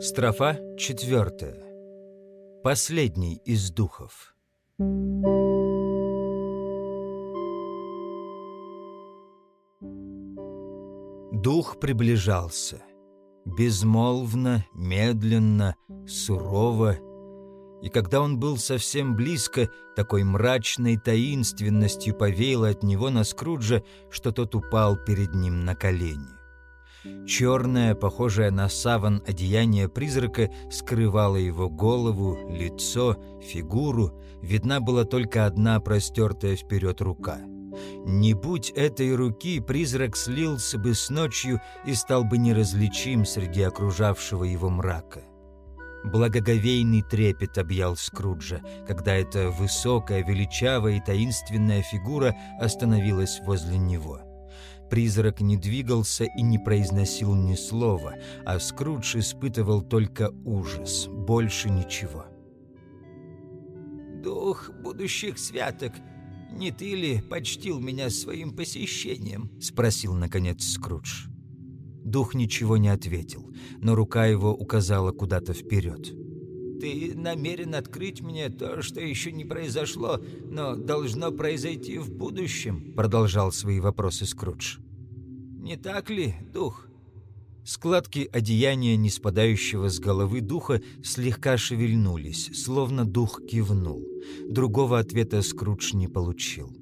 Строфа четвертая. Последний из духов. Дух приближался. Безмолвно, медленно, сурово. И когда он был совсем близко, такой мрачной таинственностью повеяло от него на Скруджа, что тот упал перед ним на колени. Черное, похожее на саван одеяние призрака скрывало его голову, лицо, фигуру, видна была только одна простертая вперед рука. Не будь этой руки, призрак слился бы с ночью и стал бы неразличим среди окружавшего его мрака. Благоговейный трепет объял Скруджа, когда эта высокая, величавая и таинственная фигура остановилась возле него. Призрак не двигался и не произносил ни слова, а Скрудж испытывал только ужас, больше ничего. «Дух будущих святок, не ты ли почтил меня своим посещением?» — спросил, наконец, Скрудж. Дух ничего не ответил, но рука его указала куда-то вперед. «Ты намерен открыть мне то, что еще не произошло, но должно произойти в будущем?» Продолжал свои вопросы Скрудж. «Не так ли, дух?» Складки одеяния, не спадающего с головы духа, слегка шевельнулись, словно дух кивнул. Другого ответа Скрудж не получил.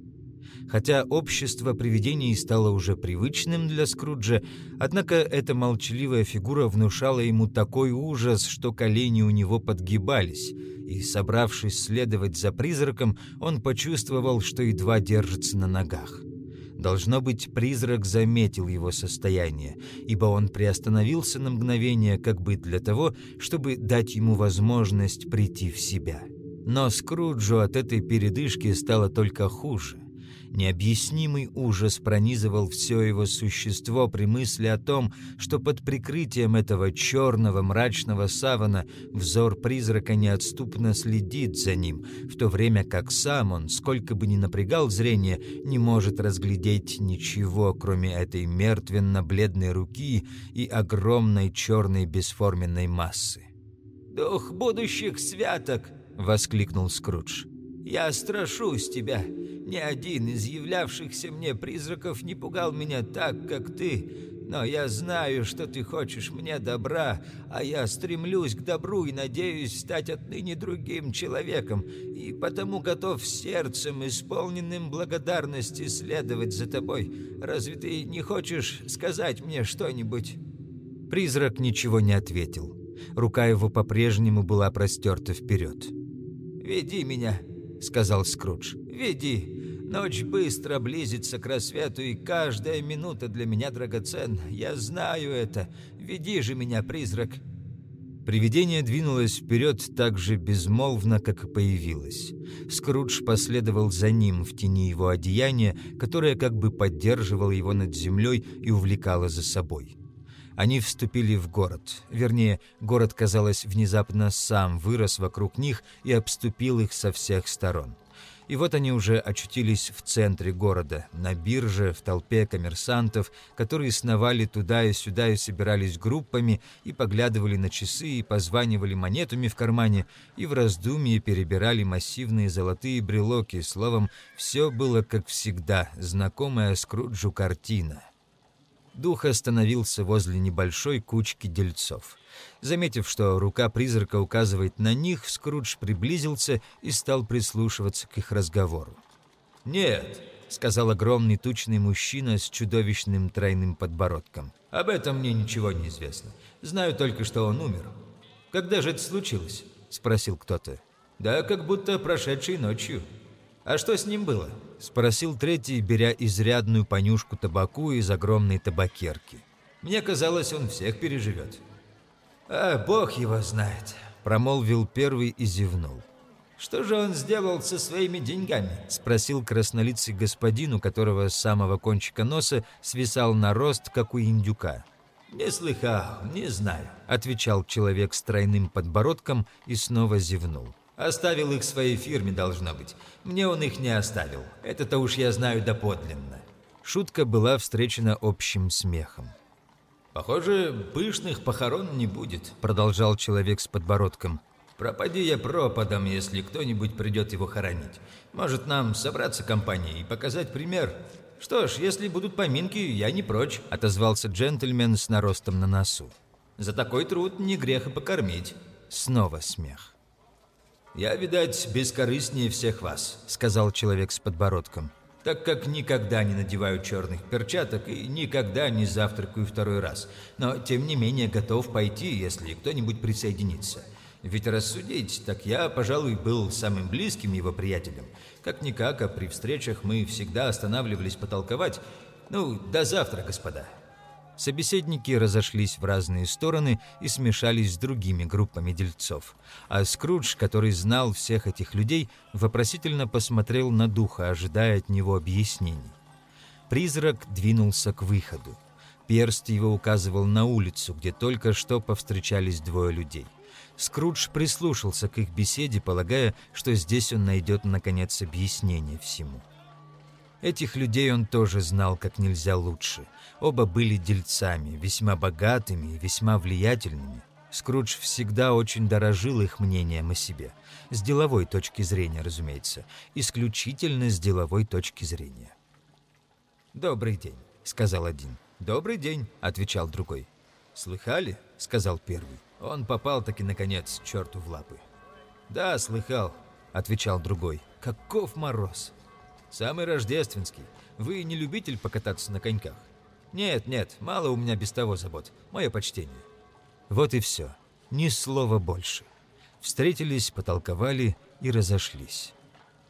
Хотя общество привидений стало уже привычным для Скруджа, однако эта молчаливая фигура внушала ему такой ужас, что колени у него подгибались, и, собравшись следовать за призраком, он почувствовал, что едва держится на ногах. Должно быть, призрак заметил его состояние, ибо он приостановился на мгновение как бы для того, чтобы дать ему возможность прийти в себя. Но Скруджу от этой передышки стало только хуже. Необъяснимый ужас пронизывал все его существо при мысли о том, что под прикрытием этого черного мрачного савана взор призрака неотступно следит за ним, в то время как сам он, сколько бы ни напрягал зрение, не может разглядеть ничего, кроме этой мертвенно-бледной руки и огромной черной бесформенной массы. «Дух будущих святок!» — воскликнул Скрудж. «Я страшусь тебя. Ни один из являвшихся мне призраков не пугал меня так, как ты, но я знаю, что ты хочешь мне добра, а я стремлюсь к добру и надеюсь стать отныне другим человеком, и потому готов сердцем, исполненным благодарности, следовать за тобой. Разве ты не хочешь сказать мне что-нибудь?» Призрак ничего не ответил. Рука его по-прежнему была простерта вперед. «Веди меня», — сказал Скрудж. «Веди. Ночь быстро близится к рассвету, и каждая минута для меня драгоценна. Я знаю это. Веди же меня, призрак». Привидение двинулось вперед так же безмолвно, как и появилось. Скрудж последовал за ним в тени его одеяния, которое как бы поддерживало его над землей и увлекало за собой. Они вступили в город. Вернее, город, казалось, внезапно сам вырос вокруг них и обступил их со всех сторон. И вот они уже очутились в центре города, на бирже, в толпе коммерсантов, которые сновали туда и сюда и собирались группами, и поглядывали на часы, и позванивали монетами в кармане, и в раздумье перебирали массивные золотые брелоки. Словом, все было, как всегда, знакомая Скруджу картина — Дух остановился возле небольшой кучки дельцов. Заметив, что рука призрака указывает на них, Скрудж приблизился и стал прислушиваться к их разговору. «Нет», — сказал огромный тучный мужчина с чудовищным тройным подбородком. «Об этом мне ничего не известно. Знаю только, что он умер. Когда же это случилось?» — спросил кто-то. «Да, как будто прошедшей ночью». «А что с ним было?» — спросил третий, беря изрядную понюшку табаку из огромной табакерки. «Мне казалось, он всех переживет». «А, бог его знает», — промолвил первый и зевнул. «Что же он сделал со своими деньгами?» — спросил краснолицый господин, у которого с самого кончика носа свисал нарост, как у индюка. «Не слыхал, не знаю», — отвечал человек с тройным подбородком и снова зевнул. Оставил их своей фирме, должно быть. Мне он их не оставил. Это-то уж я знаю доподлинно». Шутка была встречена общим смехом. «Похоже, пышных похорон не будет», — продолжал человек с подбородком. «Пропади я пропадом, если кто-нибудь придет его хоронить. Может, нам собраться компанией и показать пример? Что ж, если будут поминки, я не прочь», — отозвался джентльмен с наростом на носу. «За такой труд не грех и покормить». Снова смех. «Я, видать, бескорыстнее всех вас», — сказал человек с подбородком, «так как никогда не надеваю черных перчаток и никогда не завтракаю второй раз, но, тем не менее, готов пойти, если кто-нибудь присоединится. Ведь рассудить, так я, пожалуй, был самым близким его приятелем. Как-никак, а при встречах мы всегда останавливались потолковать. Ну, до завтра, господа». Собеседники разошлись в разные стороны и смешались с другими группами дельцов. А Скрудж, который знал всех этих людей, вопросительно посмотрел на духа, ожидая от него объяснений. Призрак двинулся к выходу. Перст его указывал на улицу, где только что повстречались двое людей. Скрудж прислушался к их беседе, полагая, что здесь он найдет, наконец, объяснение всему. Этих людей он тоже знал как нельзя лучше. Оба были дельцами, весьма богатыми и весьма влиятельными. Скрудж всегда очень дорожил их мнением о себе. С деловой точки зрения, разумеется. Исключительно с деловой точки зрения. «Добрый день», — сказал один. «Добрый день», — отвечал другой. «Слыхали?» — сказал первый. Он попал таки, наконец, черту в лапы. «Да, слыхал», — отвечал другой. «Каков мороз!» «Самый рождественский. Вы не любитель покататься на коньках?» «Нет, нет, мало у меня без того забот. Мое почтение». Вот и все. Ни слова больше. Встретились, потолковали и разошлись.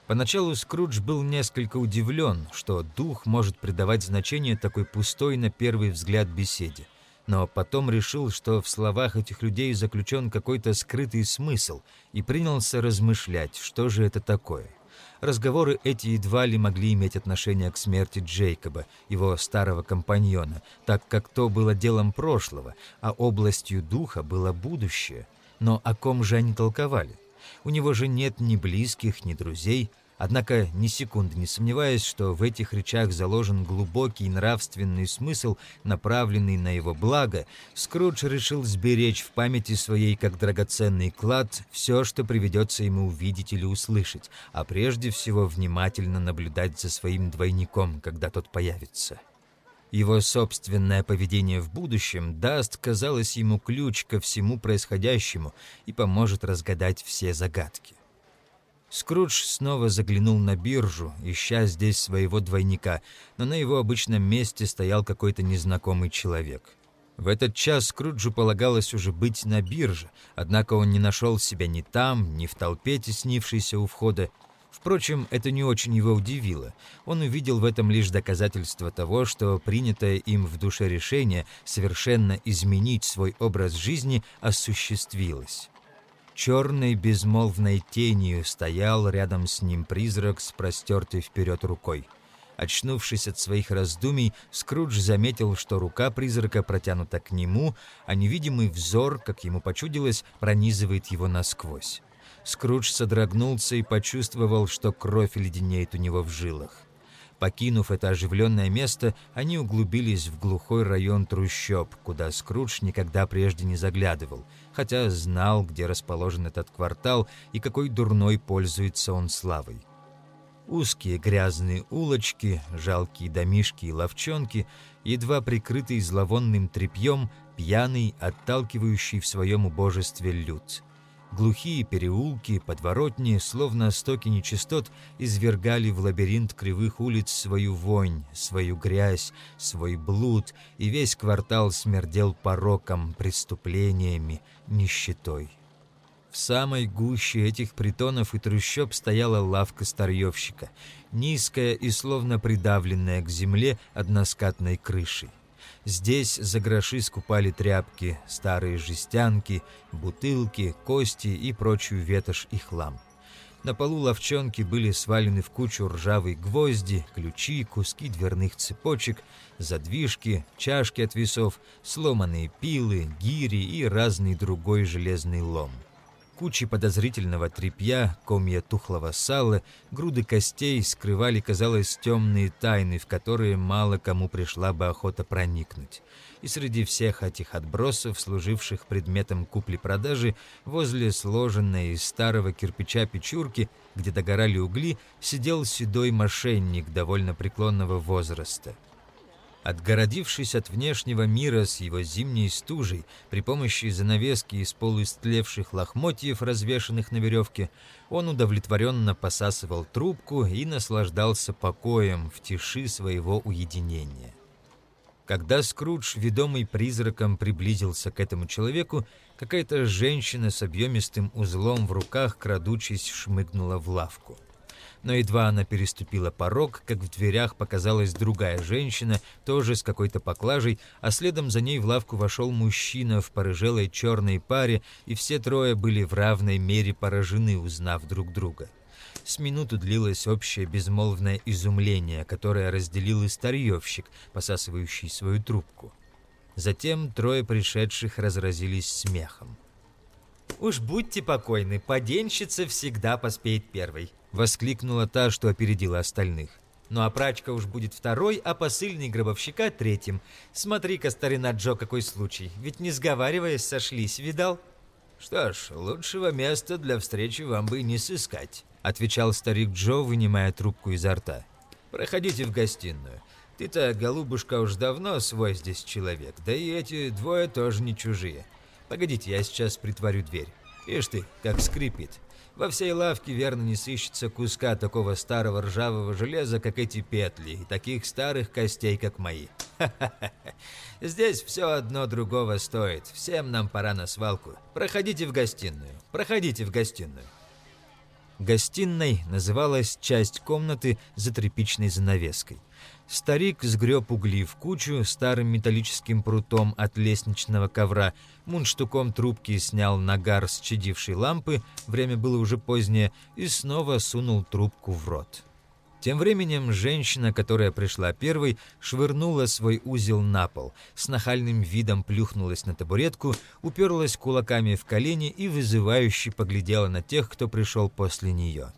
Поначалу Скрудж был несколько удивлен, что дух может придавать значение такой пустой на первый взгляд беседе. Но потом решил, что в словах этих людей заключен какой-то скрытый смысл, и принялся размышлять, что же это такое. Разговоры эти едва ли могли иметь отношение к смерти Джейкоба, его старого компаньона, так как то было делом прошлого, а областью духа было будущее. Но о ком же они толковали? У него же нет ни близких, ни друзей, Однако, ни секунды не сомневаясь, что в этих речах заложен глубокий нравственный смысл, направленный на его благо, Скрудж решил сберечь в памяти своей как драгоценный клад все, что приведется ему увидеть или услышать, а прежде всего внимательно наблюдать за своим двойником, когда тот появится. Его собственное поведение в будущем даст, казалось ему, ключ ко всему происходящему и поможет разгадать все загадки. Скрудж снова заглянул на биржу, ища здесь своего двойника, но на его обычном месте стоял какой-то незнакомый человек. В этот час Скруджу полагалось уже быть на бирже, однако он не нашел себя ни там, ни в толпе, теснившейся у входа. Впрочем, это не очень его удивило. Он увидел в этом лишь доказательство того, что принятое им в душе решение совершенно изменить свой образ жизни осуществилось. Черной безмолвной тенью стоял рядом с ним призрак с простертой вперед рукой. Очнувшись от своих раздумий, Скрудж заметил, что рука призрака протянута к нему, а невидимый взор, как ему почудилось, пронизывает его насквозь. Скрудж содрогнулся и почувствовал, что кровь леденеет у него в жилах. Покинув это оживленное место, они углубились в глухой район трущоб, куда Скрудж никогда прежде не заглядывал, хотя знал, где расположен этот квартал и какой дурной пользуется он славой. Узкие грязные улочки, жалкие домишки и ловчонки, едва прикрытые зловонным тряпьем, пьяный, отталкивающий в своем убожестве люд. Глухие переулки, подворотни, словно стоки нечистот, извергали в лабиринт кривых улиц свою вонь, свою грязь, свой блуд, и весь квартал смердел пороком, преступлениями, нищетой. В самой гуще этих притонов и трущоб стояла лавка старьевщика, низкая и словно придавленная к земле односкатной крышей. Здесь за гроши скупали тряпки, старые жестянки, бутылки, кости и прочую ветошь и хлам. На полу ловчонки были свалены в кучу ржавые гвозди, ключи, куски дверных цепочек, задвижки, чашки от весов, сломанные пилы, гири и разный другой железный лом. Кучи подозрительного тряпья, комья тухлого сала, груды костей скрывали, казалось, темные тайны, в которые мало кому пришла бы охота проникнуть. И среди всех этих отбросов, служивших предметом купли-продажи, возле сложенной из старого кирпича печурки, где догорали угли, сидел седой мошенник довольно преклонного возраста. Отгородившись от внешнего мира с его зимней стужей при помощи занавески из полуистлевших лохмотьев, развешанных на веревке, он удовлетворенно посасывал трубку и наслаждался покоем в тиши своего уединения. Когда Скрудж, ведомый призраком, приблизился к этому человеку, какая-то женщина с объемистым узлом в руках, крадучись, шмыгнула в лавку но едва она переступила порог, как в дверях показалась другая женщина, тоже с какой-то поклажей, а следом за ней в лавку вошел мужчина в порыжелой черной паре, и все трое были в равной мере поражены, узнав друг друга. С минуту длилось общее безмолвное изумление, которое разделил и старьевщик, посасывающий свою трубку. Затем трое пришедших разразились смехом. «Уж будьте покойны, поденщица всегда поспеет первой», — воскликнула та, что опередила остальных. «Ну а прачка уж будет второй, а посыльный гробовщика третьим. Смотри-ка, старина Джо, какой случай, ведь не сговариваясь сошлись, видал?» «Что ж, лучшего места для встречи вам бы не сыскать», — отвечал старик Джо, вынимая трубку изо рта. «Проходите в гостиную. Ты-то, голубушка, уж давно свой здесь человек, да и эти двое тоже не чужие. Погодите, я сейчас притворю дверь. Ишь ты, как скрипит. Во всей лавке верно не сыщется куска такого старого ржавого железа, как эти петли, и таких старых костей, как мои. Здесь все одно другого стоит. Всем нам пора на свалку. Проходите в гостиную. Проходите в гостиную. Гостиной называлась часть комнаты за тряпичной занавеской. Старик сгреб угли в кучу старым металлическим прутом от лестничного ковра, мундштуком трубки снял нагар с чадившей лампы, время было уже позднее, и снова сунул трубку в рот. Тем временем женщина, которая пришла первой, швырнула свой узел на пол, с нахальным видом плюхнулась на табуретку, уперлась кулаками в колени и вызывающе поглядела на тех, кто пришел после нее.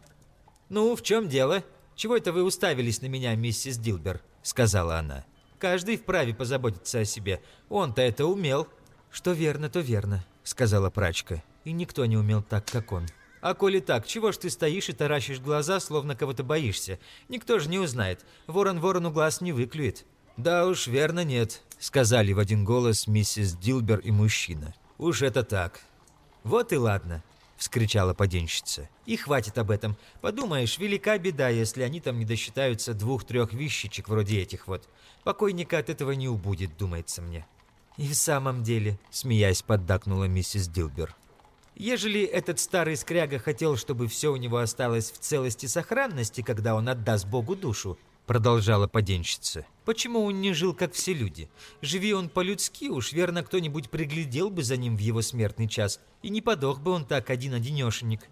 «Ну, в чем дело?» «Чего это вы уставились на меня, миссис Дилбер?» — сказала она. «Каждый вправе позаботиться о себе. Он-то это умел». «Что верно, то верно», — сказала прачка. «И никто не умел так, как он». «А коли так, чего ж ты стоишь и таращишь глаза, словно кого-то боишься? Никто же не узнает. Ворон ворону глаз не выклюет». «Да уж, верно нет», — сказали в один голос миссис Дилбер и мужчина. «Уж это так». «Вот и ладно. — вскричала поденщица. «И хватит об этом. Подумаешь, велика беда, если они там не досчитаются двух-трех вещичек вроде этих вот. Покойника от этого не убудет, думается мне». «И в самом деле», — смеясь, поддакнула миссис Дилбер. «Ежели этот старый скряга хотел, чтобы все у него осталось в целости и сохранности, когда он отдаст Богу душу, продолжала поденщица. Почему он не жил, как все люди? Живи он по-людски, уж верно кто-нибудь приглядел бы за ним в его смертный час, и не подох бы он так один-одинешенек.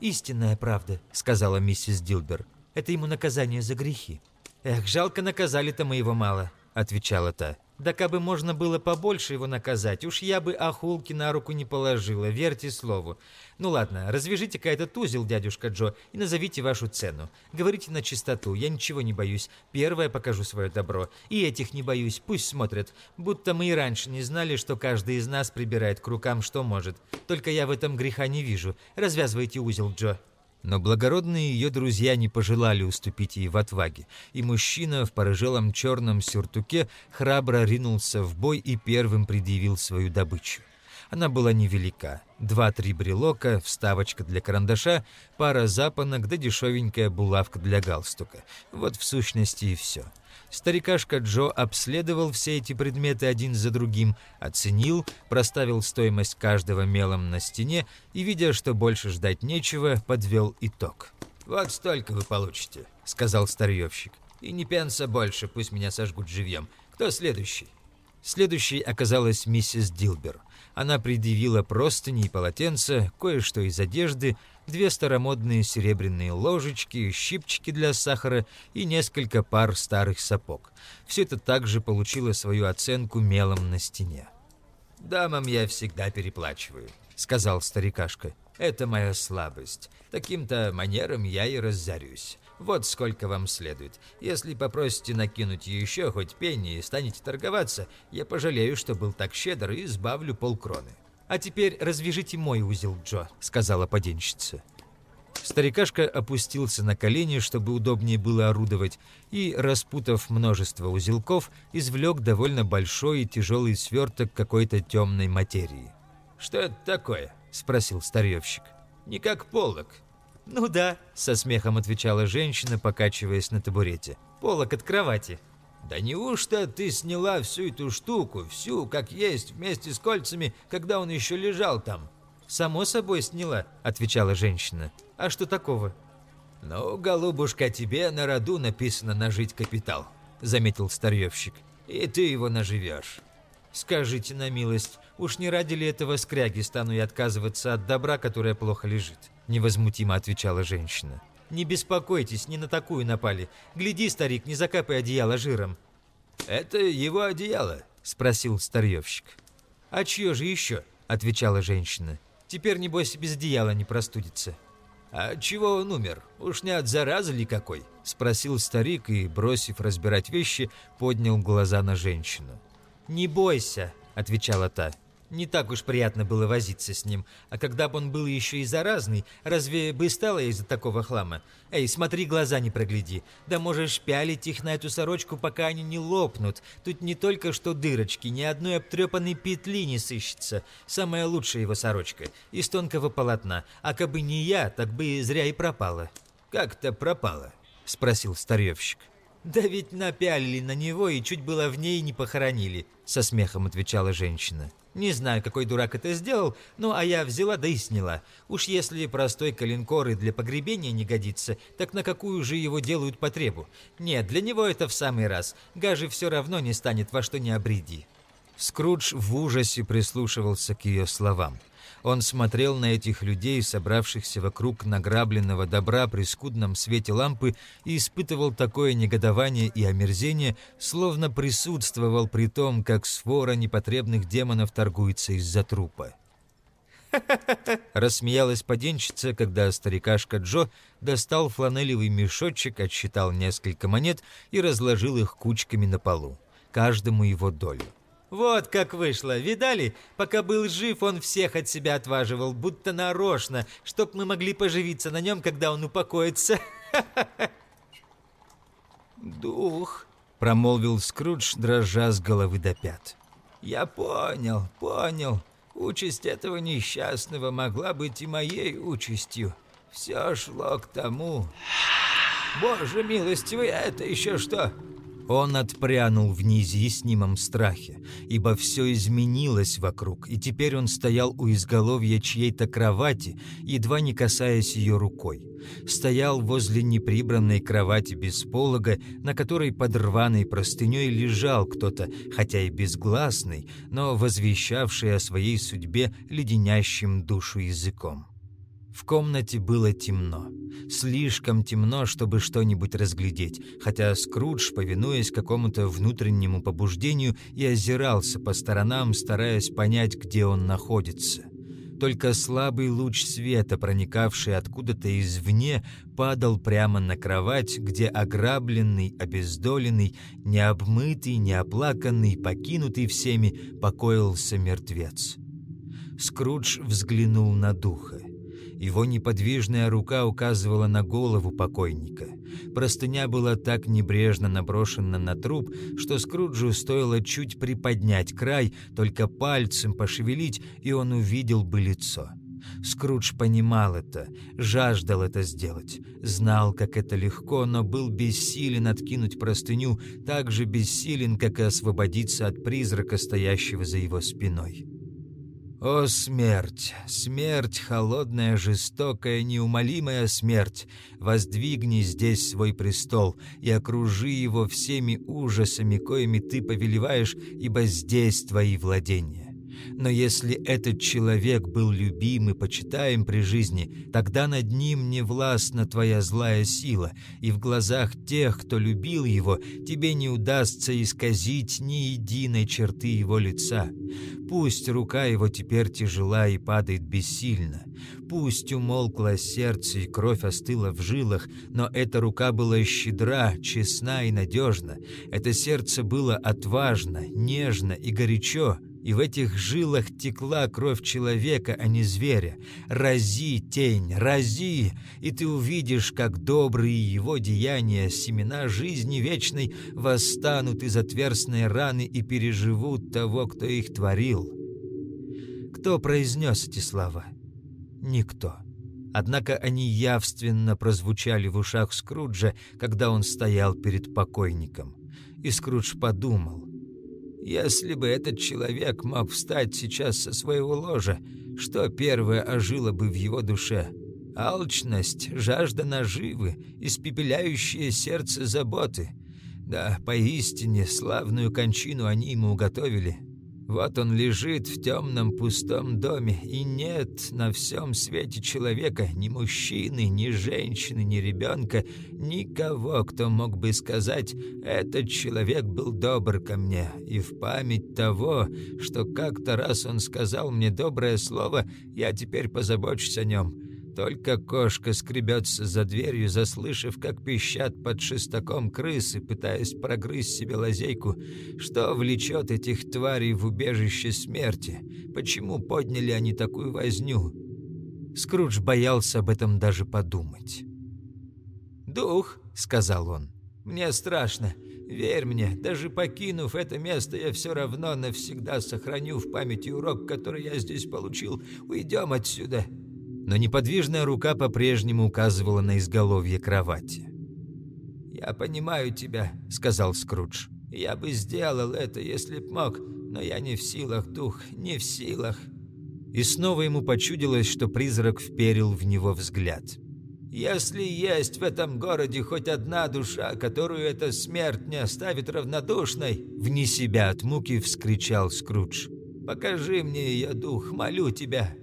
«Истинная правда», — сказала миссис Дилбер. «Это ему наказание за грехи». «Эх, жалко наказали-то мы его мало», — отвечала та. Да кабы можно было побольше его наказать, уж я бы охулки на руку не положила, верьте слову. Ну ладно, развяжите-ка этот узел, дядюшка Джо, и назовите вашу цену. Говорите на чистоту, я ничего не боюсь. Первое покажу свое добро. И этих не боюсь, пусть смотрят. Будто мы и раньше не знали, что каждый из нас прибирает к рукам, что может. Только я в этом греха не вижу. Развязывайте узел, Джо. Но благородные ее друзья не пожелали уступить ей в отваге, и мужчина в порыжелом черном сюртуке храбро ринулся в бой и первым предъявил свою добычу. Она была невелика. Два-три брелока, вставочка для карандаша, пара запонок да дешевенькая булавка для галстука. Вот в сущности и все. Старикашка Джо обследовал все эти предметы один за другим, оценил, проставил стоимость каждого мелом на стене и, видя, что больше ждать нечего, подвел итог. «Вот столько вы получите», — сказал старьевщик. «И не пенса больше, пусть меня сожгут живьем. Кто следующий?» Следующей оказалась миссис Дилбер. Она предъявила простыни и полотенца, кое-что из одежды, две старомодные серебряные ложечки, щипчики для сахара и несколько пар старых сапог. Все это также получило свою оценку мелом на стене. «Дамам я всегда переплачиваю», — сказал старикашка. «Это моя слабость. Таким-то манером я и разорюсь. Вот сколько вам следует. Если попросите накинуть еще хоть пенни и станете торговаться, я пожалею, что был так щедр и избавлю полкроны». «А теперь развяжите мой узел, Джо», — сказала поденщица. Старикашка опустился на колени, чтобы удобнее было орудовать, и, распутав множество узелков, извлек довольно большой и тяжелый сверток какой-то темной материи. «Что это такое?» – спросил старьевщик. «Не как полок». «Ну да», – со смехом отвечала женщина, покачиваясь на табурете. «Полок от кровати». «Да неужто ты сняла всю эту штуку, всю, как есть, вместе с кольцами, когда он еще лежал там?» «Само собой сняла», – отвечала женщина. «А что такого?» «Ну, голубушка, тебе на роду написано нажить капитал», – заметил старьевщик. «И ты его наживешь». «Скажите на милость, уж не ради ли этого скряги стану я отказываться от добра, которое плохо лежит?» – невозмутимо отвечала женщина. «Не беспокойтесь, не на такую напали. Гляди, старик, не закапай одеяло жиром». «Это его одеяло?» – спросил старьевщик. «А чье же еще?» – отвечала женщина. Теперь, небось, без одеяла не простудится». «А чего он умер? Уж не от заразы ли какой?» – спросил старик и, бросив разбирать вещи, поднял глаза на женщину. «Не бойся», – отвечала та. Не так уж приятно было возиться с ним. А когда бы он был еще и заразный, разве бы стало из-за такого хлама? Эй, смотри, глаза не прогляди. Да можешь пялить их на эту сорочку, пока они не лопнут. Тут не только что дырочки, ни одной обтрепанной петли не сыщется. Самая лучшая его сорочка, из тонкого полотна. А кабы не я, так бы зря и пропала. «Как-то пропала?» – спросил старьевщик. «Да ведь напялили на него и чуть было в ней не похоронили», – со смехом отвечала женщина. Не знаю, какой дурак это сделал, ну а я взяла да и сняла. Уж если простой калинкор и для погребения не годится, так на какую же его делают потребу? Нет, для него это в самый раз. Гажи все равно не станет во что не обреди. Скрудж в ужасе прислушивался к ее словам. Он смотрел на этих людей, собравшихся вокруг награбленного добра при скудном свете лампы, и испытывал такое негодование и омерзение, словно присутствовал при том, как свора непотребных демонов торгуется из-за трупа. Рассмеялась поденщица, когда старикашка Джо достал фланелевый мешочек, отсчитал несколько монет и разложил их кучками на полу. Каждому его долю. Вот как вышло, видали? Пока был жив, он всех от себя отваживал, будто нарочно, чтоб мы могли поживиться на нем, когда он упокоится. «Дух», — промолвил Скрудж, дрожа с головы до пят. «Я понял, понял. Участь этого несчастного могла быть и моей участью. Все шло к тому. Боже милостивый, это еще что?» Он отпрянул в неизъяснимом страхе, ибо все изменилось вокруг, и теперь он стоял у изголовья чьей-то кровати, едва не касаясь ее рукой. Стоял возле неприбранной кровати без полога, на которой под рваной простыней лежал кто-то, хотя и безгласный, но возвещавший о своей судьбе леденящим душу языком. В комнате было темно. Слишком темно, чтобы что-нибудь разглядеть, хотя Скрудж, повинуясь какому-то внутреннему побуждению, и озирался по сторонам, стараясь понять, где он находится. Только слабый луч света, проникавший откуда-то извне, падал прямо на кровать, где ограбленный, обездоленный, необмытый, неоплаканный, покинутый всеми, покоился мертвец. Скрудж взглянул на духа. Его неподвижная рука указывала на голову покойника. Простыня была так небрежно наброшена на труп, что Скруджу стоило чуть приподнять край, только пальцем пошевелить, и он увидел бы лицо. Скрудж понимал это, жаждал это сделать, знал, как это легко, но был бессилен откинуть простыню, так же бессилен, как и освободиться от призрака, стоящего за его спиной. О, смерть! Смерть, холодная, жестокая, неумолимая смерть! Воздвигни здесь свой престол и окружи его всеми ужасами, коими ты повелеваешь, ибо здесь твои владения. Но если этот человек был любим и почитаем при жизни, тогда над ним не властна твоя злая сила, и в глазах тех, кто любил его, тебе не удастся исказить ни единой черты его лица. Пусть рука его теперь тяжела и падает бессильно. Пусть умолкло сердце и кровь остыла в жилах, но эта рука была щедра, честна и надежна. Это сердце было отважно, нежно и горячо, и в этих жилах текла кровь человека, а не зверя. Рази, тень, рази, и ты увидишь, как добрые его деяния, семена жизни вечной, восстанут из отверстной раны и переживут того, кто их творил. Кто произнес эти слова? Никто. Однако они явственно прозвучали в ушах Скруджа, когда он стоял перед покойником. И Скрудж подумал, если бы этот человек мог встать сейчас со своего ложа, что первое ожило бы в его душе? Алчность, жажда наживы, испепеляющее сердце заботы. Да, поистине, славную кончину они ему уготовили. Вот он лежит в темном пустом доме, и нет на всем свете человека, ни мужчины, ни женщины, ни ребенка, никого, кто мог бы сказать «этот человек был добр ко мне», и в память того, что как-то раз он сказал мне доброе слово, я теперь позабочусь о нем». Только кошка скребется за дверью, заслышав, как пищат под шестаком крысы, пытаясь прогрызть себе лазейку. Что влечет этих тварей в убежище смерти? Почему подняли они такую возню? Скрудж боялся об этом даже подумать. «Дух», — сказал он, — «мне страшно. Верь мне, даже покинув это место, я все равно навсегда сохраню в памяти урок, который я здесь получил. Уйдем отсюда» но неподвижная рука по-прежнему указывала на изголовье кровати. «Я понимаю тебя», — сказал Скрудж. «Я бы сделал это, если б мог, но я не в силах, дух, не в силах». И снова ему почудилось, что призрак вперил в него взгляд. «Если есть в этом городе хоть одна душа, которую эта смерть не оставит равнодушной», вне себя от муки вскричал Скрудж. «Покажи мне ее, дух, молю тебя».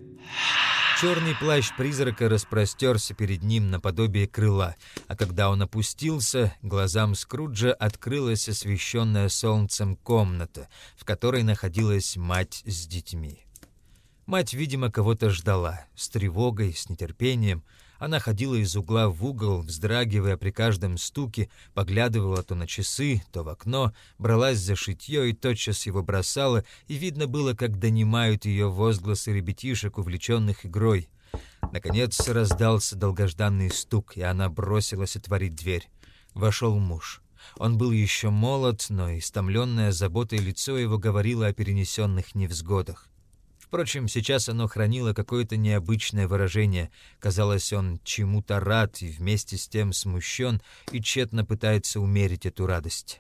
Черный плащ призрака распростерся перед ним наподобие крыла, а когда он опустился, глазам Скруджа открылась освещенная солнцем комната, в которой находилась мать с детьми. Мать, видимо, кого-то ждала, с тревогой, с нетерпением, она ходила из угла в угол, вздрагивая при каждом стуке, поглядывала то на часы, то в окно, бралась за шитье и тотчас его бросала, и видно было, как донимают ее возгласы ребятишек, увлеченных игрой. Наконец раздался долгожданный стук, и она бросилась отворить дверь. Вошел муж. Он был еще молод, но истомленное заботой лицо его говорило о перенесенных невзгодах. Впрочем, сейчас оно хранило какое-то необычное выражение. Казалось, он чему-то рад и вместе с тем смущен и тщетно пытается умерить эту радость.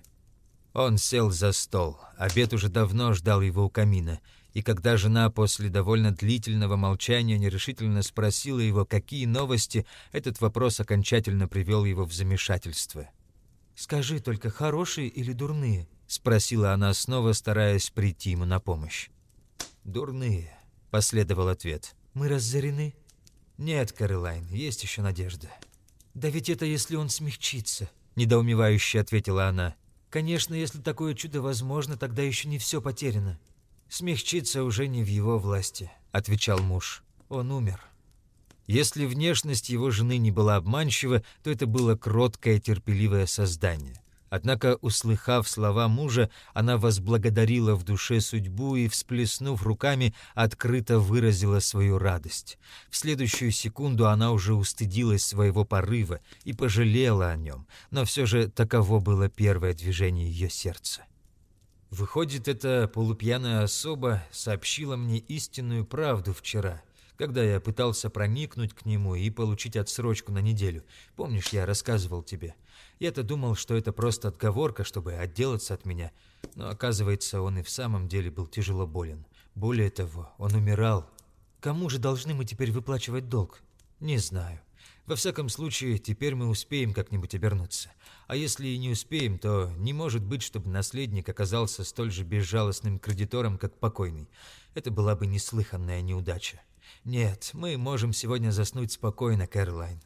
Он сел за стол. Обед уже давно ждал его у камина. И когда жена после довольно длительного молчания нерешительно спросила его, какие новости, этот вопрос окончательно привел его в замешательство. «Скажи только, хорошие или дурные?» — спросила она снова, стараясь прийти ему на помощь. «Дурные», — последовал ответ. «Мы разорены?» «Нет, Каролайн, есть еще надежда». «Да ведь это если он смягчится», — недоумевающе ответила она. «Конечно, если такое чудо возможно, тогда еще не все потеряно». «Смягчиться уже не в его власти», — отвечал муж. «Он умер». Если внешность его жены не была обманчива, то это было кроткое, терпеливое создание. Однако, услыхав слова мужа, она возблагодарила в душе судьбу и, всплеснув руками, открыто выразила свою радость. В следующую секунду она уже устыдилась своего порыва и пожалела о нем, но все же таково было первое движение ее сердца. Выходит, эта полупьяная особа сообщила мне истинную правду вчера — когда я пытался проникнуть к нему и получить отсрочку на неделю. Помнишь, я рассказывал тебе? Я-то думал, что это просто отговорка, чтобы отделаться от меня. Но оказывается, он и в самом деле был тяжело болен. Более того, он умирал. Кому же должны мы теперь выплачивать долг? Не знаю. Во всяком случае, теперь мы успеем как-нибудь обернуться. А если и не успеем, то не может быть, чтобы наследник оказался столь же безжалостным кредитором, как покойный. Это была бы неслыханная неудача. Нет, мы можем сегодня заснуть спокойно, Кэролайн.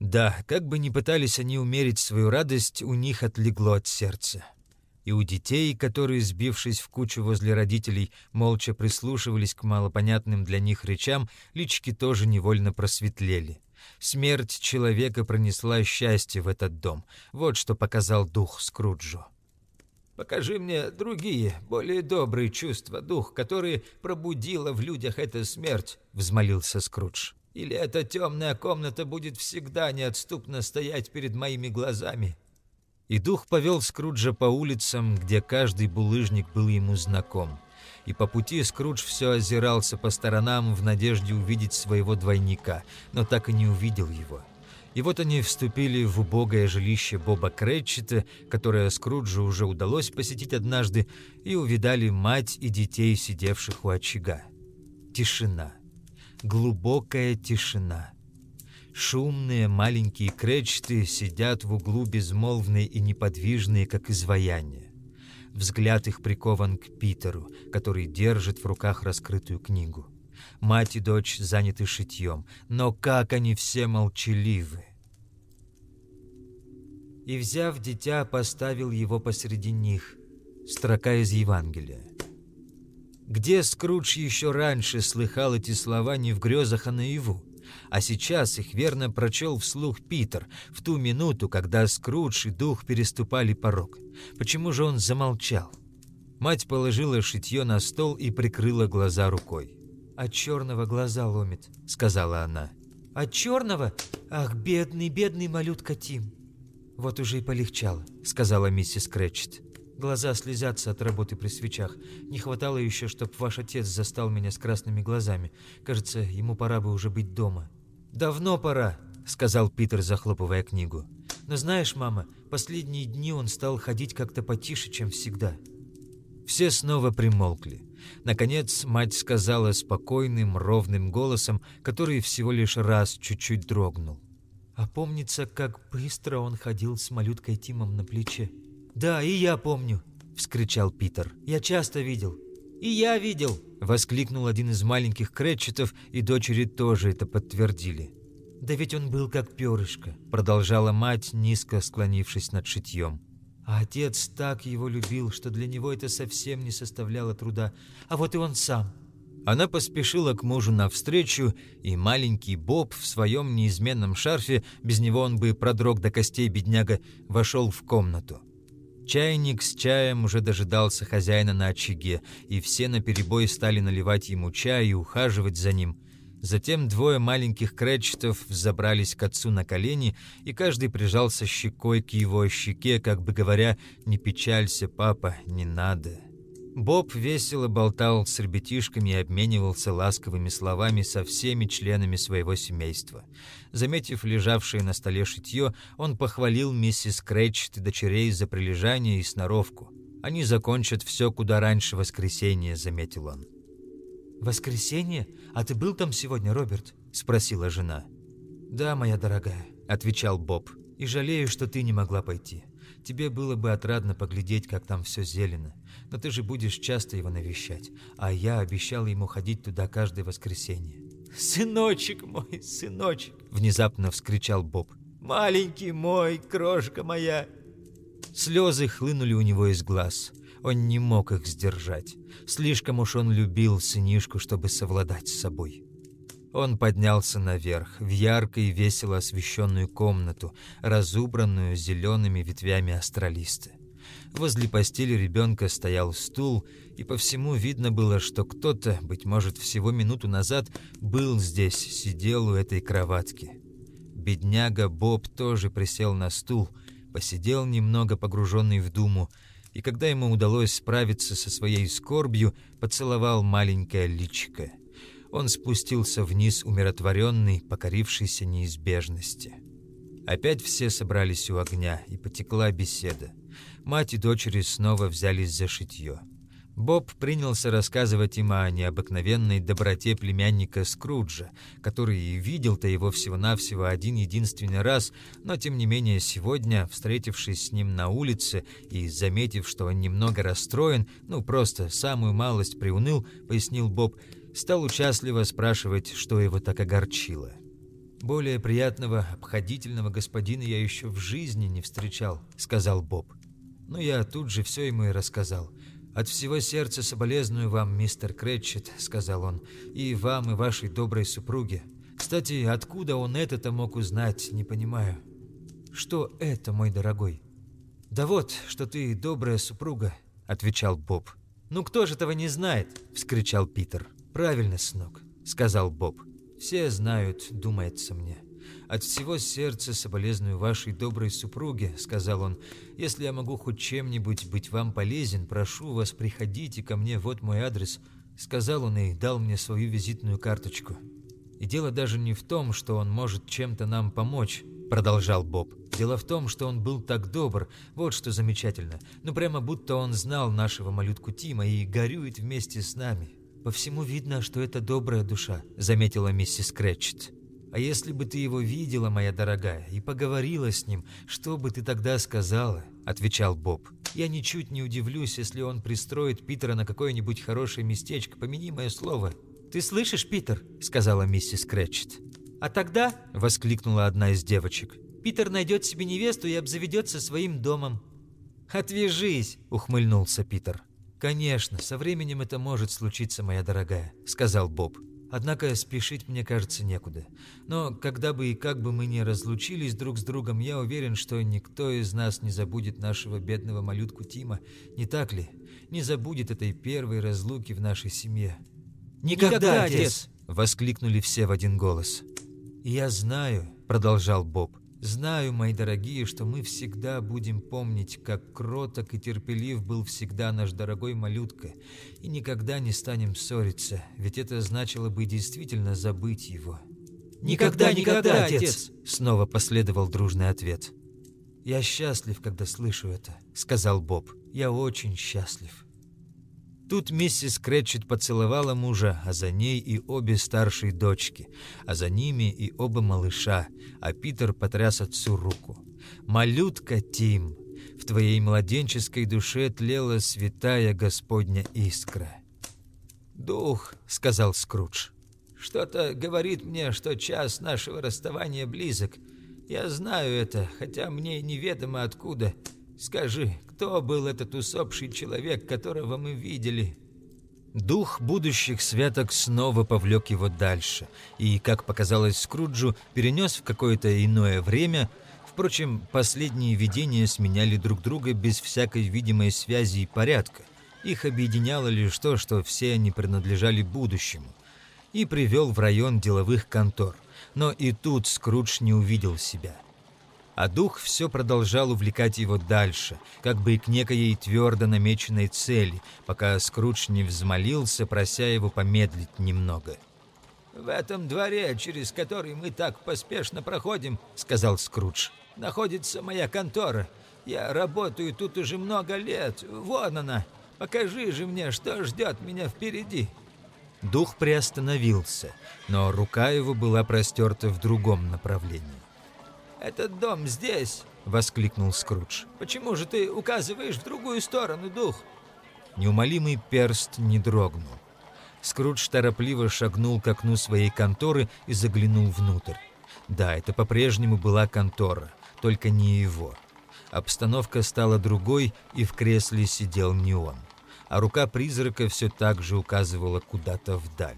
Да, как бы ни пытались они умерить свою радость, у них отлегло от сердца. И у детей, которые, сбившись в кучу возле родителей, молча прислушивались к малопонятным для них речам, лички тоже невольно просветлели. Смерть человека пронесла счастье в этот дом. Вот что показал дух Скруджу. «Покажи мне другие, более добрые чувства, дух, которые пробудила в людях эта смерть», — взмолился Скрудж. Или эта темная комната будет всегда неотступно стоять перед моими глазами?» И дух повел Скруджа по улицам, где каждый булыжник был ему знаком. И по пути Скрудж все озирался по сторонам в надежде увидеть своего двойника, но так и не увидел его. И вот они вступили в убогое жилище Боба Кретчета, которое Скруджу уже удалось посетить однажды, и увидали мать и детей, сидевших у очага. Тишина глубокая тишина. Шумные маленькие кречты сидят в углу безмолвные и неподвижные, как изваяние. Взгляд их прикован к Питеру, который держит в руках раскрытую книгу. Мать и дочь заняты шитьем, но как они все молчаливы! И, взяв дитя, поставил его посреди них. Строка из Евангелия. Где Скрудж еще раньше слыхал эти слова не в грезах, а наяву? А сейчас их верно прочел вслух Питер, в ту минуту, когда Скрудж и дух переступали порог. Почему же он замолчал? Мать положила шитье на стол и прикрыла глаза рукой. «От черного глаза ломит», — сказала она. «От черного? Ах, бедный, бедный малютка Тим!» «Вот уже и полегчало», — сказала миссис Крэтчет. Глаза слезятся от работы при свечах. Не хватало еще, чтоб ваш отец застал меня с красными глазами. Кажется, ему пора бы уже быть дома». «Давно пора», — сказал Питер, захлопывая книгу. «Но знаешь, мама, последние дни он стал ходить как-то потише, чем всегда». Все снова примолкли. Наконец, мать сказала спокойным, ровным голосом, который всего лишь раз чуть-чуть дрогнул. «А помнится, как быстро он ходил с малюткой Тимом на плече». «Да, и я помню», — вскричал Питер. «Я часто видел». «И я видел», — воскликнул один из маленьких Кретчетов, и дочери тоже это подтвердили. «Да ведь он был как перышко», — продолжала мать, низко склонившись над шитьем. А отец так его любил, что для него это совсем не составляло труда. А вот и он сам. Она поспешила к мужу навстречу, и маленький Боб в своем неизменном шарфе, без него он бы продрог до костей бедняга, вошел в комнату. Чайник с чаем уже дожидался хозяина на очаге, и все наперебой стали наливать ему чай и ухаживать за ним. Затем двое маленьких кречетов взобрались к отцу на колени, и каждый прижался щекой к его щеке, как бы говоря «Не печалься, папа, не надо». Боб весело болтал с ребятишками и обменивался ласковыми словами со всеми членами своего семейства. Заметив лежавшее на столе шитье, он похвалил миссис Крэтчет и дочерей за прилежание и сноровку. «Они закончат все куда раньше воскресенья», — заметил он. «Воскресенье? А ты был там сегодня, Роберт?» — спросила жена. «Да, моя дорогая», — отвечал Боб. «И жалею, что ты не могла пойти. Тебе было бы отрадно поглядеть, как там все зелено. Но ты же будешь часто его навещать. А я обещал ему ходить туда каждое воскресенье. «Сыночек мой, сыночек!» Внезапно вскричал Боб. «Маленький мой, крошка моя!» Слезы хлынули у него из глаз. Он не мог их сдержать. Слишком уж он любил сынишку, чтобы совладать с собой. Он поднялся наверх, в ярко и весело освещенную комнату, разубранную зелеными ветвями астролиста. Возле постели ребенка стоял стул, и по всему видно было, что кто-то, быть может, всего минуту назад был здесь, сидел у этой кроватки. Бедняга Боб тоже присел на стул, посидел немного погруженный в думу, и когда ему удалось справиться со своей скорбью, поцеловал маленькое личико он спустился вниз умиротворенный, покорившийся неизбежности. Опять все собрались у огня, и потекла беседа. Мать и дочери снова взялись за шитье. Боб принялся рассказывать им о необыкновенной доброте племянника Скруджа, который видел-то его всего-навсего один единственный раз, но тем не менее сегодня, встретившись с ним на улице и заметив, что он немного расстроен, ну просто самую малость приуныл, пояснил Боб, стал участливо спрашивать, что его так огорчило. «Более приятного, обходительного господина я еще в жизни не встречал», — сказал Боб. Но я тут же все ему и рассказал. «От всего сердца соболезную вам, мистер Крэтчет», — сказал он, — «и вам, и вашей доброй супруге. Кстати, откуда он это-то мог узнать, не понимаю». «Что это, мой дорогой?» «Да вот, что ты добрая супруга», — отвечал Боб. «Ну кто же этого не знает?» — вскричал Питер. «Правильно, сынок», — сказал Боб. «Все знают, думается мне». «От всего сердца соболезную вашей доброй супруге», — сказал он. «Если я могу хоть чем-нибудь быть вам полезен, прошу вас, приходите ко мне, вот мой адрес», — сказал он и дал мне свою визитную карточку. «И дело даже не в том, что он может чем-то нам помочь», — продолжал Боб. «Дело в том, что он был так добр, вот что замечательно. Ну прямо будто он знал нашего малютку Тима и горюет вместе с нами». «По всему видно, что это добрая душа», — заметила миссис Крэтчет. А если бы ты его видела, моя дорогая, и поговорила с ним, что бы ты тогда сказала?» – отвечал Боб. «Я ничуть не удивлюсь, если он пристроит Питера на какое-нибудь хорошее местечко, помяни мое слово». «Ты слышишь, Питер?» – сказала миссис Крэтчет. «А тогда?» – воскликнула одна из девочек. «Питер найдет себе невесту и обзаведется своим домом». «Отвяжись!» – ухмыльнулся Питер. «Конечно, со временем это может случиться, моя дорогая», – сказал Боб. Однако спешить мне кажется некуда. Но когда бы и как бы мы ни разлучились друг с другом, я уверен, что никто из нас не забудет нашего бедного малютку Тима. Не так ли? Не забудет этой первой разлуки в нашей семье. «Никогда, Никогда отец!» — воскликнули все в один голос. «Я знаю», — продолжал Боб, Знаю, мои дорогие, что мы всегда будем помнить, как кроток и терпелив был всегда наш дорогой малютка, и никогда не станем ссориться, ведь это значило бы действительно забыть его. «Никогда, никогда, отец!» Снова последовал дружный ответ. «Я счастлив, когда слышу это», — сказал Боб. «Я очень счастлив». Тут миссис Кретчет поцеловала мужа, а за ней и обе старшие дочки, а за ними и оба малыша, а Питер потряс отцу руку. «Малютка Тим, в твоей младенческой душе тлела святая Господня искра». «Дух», — сказал Скрудж, — «что-то говорит мне, что час нашего расставания близок. Я знаю это, хотя мне неведомо откуда. Скажи, кто был этот усопший человек, которого мы видели?» Дух будущих святок снова повлек его дальше, и, как показалось Скруджу, перенес в какое-то иное время. Впрочем, последние видения сменяли друг друга без всякой видимой связи и порядка. Их объединяло лишь то, что все они принадлежали будущему. И привел в район деловых контор. Но и тут Скрудж не увидел себя а дух все продолжал увлекать его дальше, как бы и к некой твердо намеченной цели, пока Скрудж не взмолился, прося его помедлить немного. «В этом дворе, через который мы так поспешно проходим, — сказал Скрудж, — находится моя контора. Я работаю тут уже много лет. Вон она. Покажи же мне, что ждет меня впереди». Дух приостановился, но рука его была простерта в другом направлении. «Этот дом здесь!» — воскликнул Скрудж. «Почему же ты указываешь в другую сторону, дух?» Неумолимый перст не дрогнул. Скрудж торопливо шагнул к окну своей конторы и заглянул внутрь. Да, это по-прежнему была контора, только не его. Обстановка стала другой, и в кресле сидел не он. А рука призрака все так же указывала куда-то вдаль.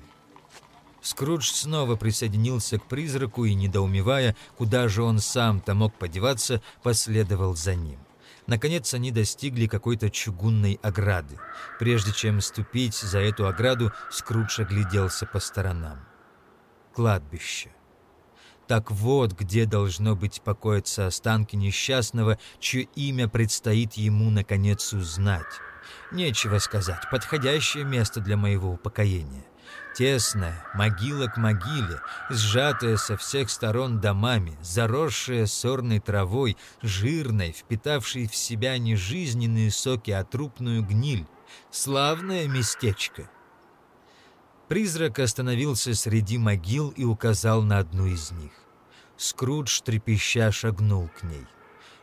Скрудж снова присоединился к призраку и, недоумевая, куда же он сам-то мог подеваться, последовал за ним. Наконец они достигли какой-то чугунной ограды. Прежде чем ступить за эту ограду, Скрудж огляделся по сторонам. Кладбище. Так вот, где должно быть покоиться останки несчастного, чье имя предстоит ему, наконец, узнать. Нечего сказать, подходящее место для моего упокоения. Тесная, могила к могиле, сжатая со всех сторон домами, заросшая сорной травой, жирной, впитавшей в себя не жизненные соки, а трупную гниль. Славное местечко. Призрак остановился среди могил и указал на одну из них. Скрудж трепеща шагнул к ней.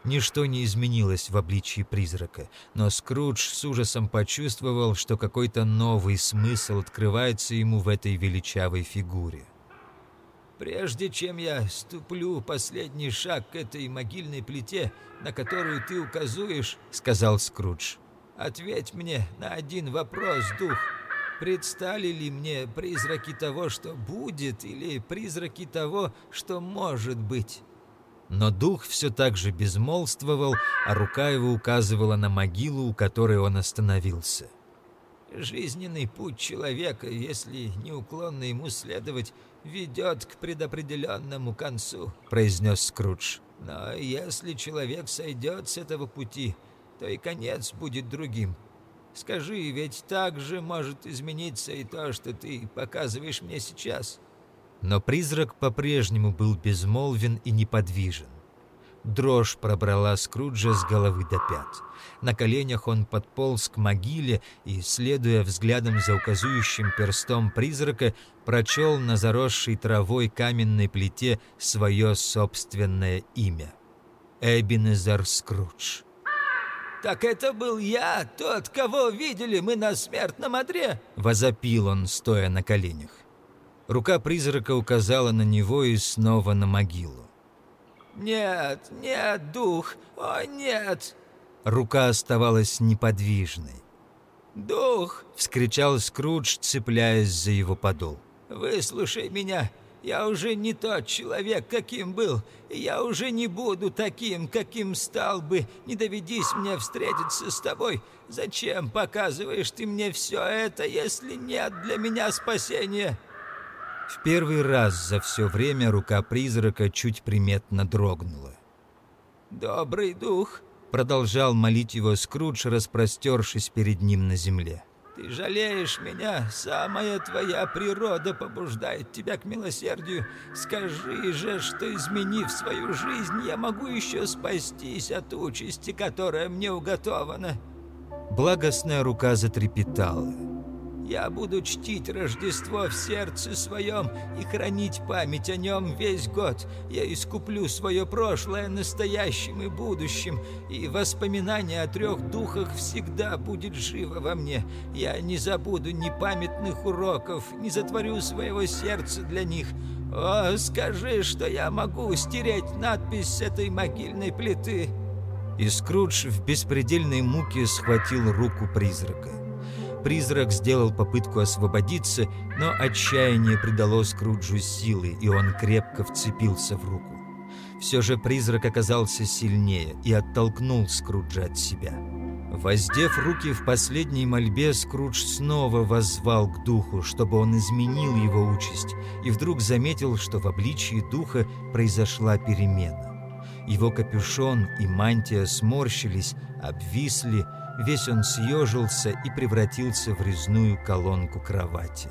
Ничто не изменилось в обличии призрака, но Скрудж с ужасом почувствовал, что какой-то новый смысл открывается ему в этой величавой фигуре. «Прежде чем я ступлю последний шаг к этой могильной плите, на которую ты указуешь, — сказал Скрудж, — ответь мне на один вопрос, дух. Предстали ли мне призраки того, что будет, или призраки того, что может быть?» Но дух все так же безмолвствовал, а рука его указывала на могилу, у которой он остановился. «Жизненный путь человека, если неуклонно ему следовать, ведет к предопределенному концу», — произнес Скрудж. «Но если человек сойдет с этого пути, то и конец будет другим. Скажи, ведь так же может измениться и то, что ты показываешь мне сейчас». Но призрак по-прежнему был безмолвен и неподвижен. Дрожь пробрала Скруджа с головы до пят. На коленях он подполз к могиле и, следуя взглядом за указующим перстом призрака, прочел на заросшей травой каменной плите свое собственное имя. Эбинезер Скрудж. «Так это был я, тот, кого видели мы на смертном одре!» — возопил он, стоя на коленях. Рука призрака указала на него и снова на могилу. «Нет, нет, дух, о нет!» Рука оставалась неподвижной. «Дух!» — вскричал Скрудж, цепляясь за его подол. «Выслушай меня, я уже не тот человек, каким был, и я уже не буду таким, каким стал бы, не доведись мне встретиться с тобой. Зачем показываешь ты мне все это, если нет для меня спасения?» В первый раз за все время рука призрака чуть приметно дрогнула. «Добрый дух», — продолжал молить его Скрудж, распростершись перед ним на земле. «Ты жалеешь меня, самая твоя природа побуждает тебя к милосердию. Скажи же, что, изменив свою жизнь, я могу еще спастись от участи, которая мне уготована». Благостная рука затрепетала. Я буду чтить Рождество в сердце своем и хранить память о нем весь год. Я искуплю свое прошлое настоящим и будущим, и воспоминание о трех духах всегда будет живо во мне. Я не забуду ни памятных уроков, не затворю своего сердца для них. О, скажи, что я могу стереть надпись с этой могильной плиты». И Скрудж в беспредельной муке схватил руку призрака. Призрак сделал попытку освободиться, но отчаяние придало Скруджу силы, и он крепко вцепился в руку. Все же призрак оказался сильнее и оттолкнул Скруджа от себя. Воздев руки в последней мольбе, Скрудж снова воззвал к духу, чтобы он изменил его участь, и вдруг заметил, что в обличии духа произошла перемена. Его капюшон и мантия сморщились, обвисли, Весь он съежился и превратился в резную колонку кровати.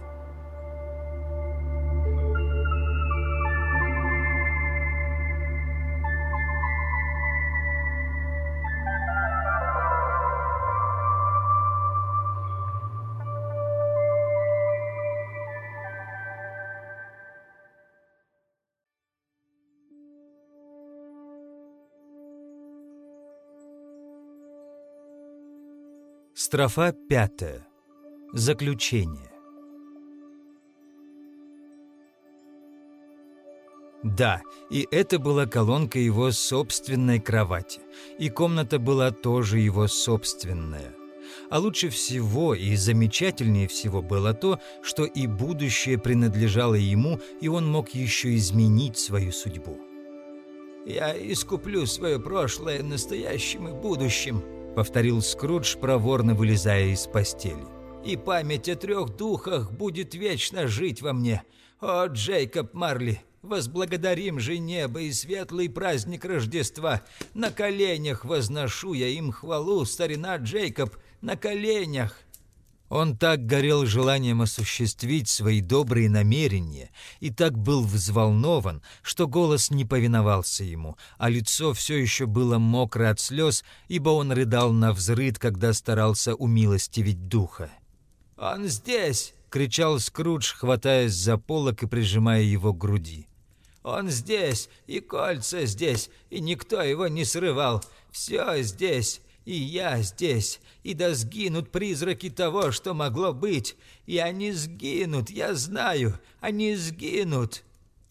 Строфа пятая. Заключение. Да, и это была колонка его собственной кровати, и комната была тоже его собственная. А лучше всего и замечательнее всего было то, что и будущее принадлежало ему, и он мог еще изменить свою судьбу. «Я искуплю свое прошлое настоящим и будущим», — повторил Скрудж, проворно вылезая из постели. «И память о трех духах будет вечно жить во мне. О, Джейкоб Марли, возблагодарим же небо и светлый праздник Рождества. На коленях возношу я им хвалу, старина Джейкоб, на коленях!» Он так горел желанием осуществить свои добрые намерения и так был взволнован, что голос не повиновался ему, а лицо все еще было мокро от слез, ибо он рыдал на взрыд, когда старался умилостивить духа. «Он здесь!» — кричал Скрудж, хватаясь за полок и прижимая его к груди. «Он здесь, и кольца здесь, и никто его не срывал. Все здесь, и я здесь, и да сгинут призраки того, что могло быть. И они сгинут, я знаю, они сгинут».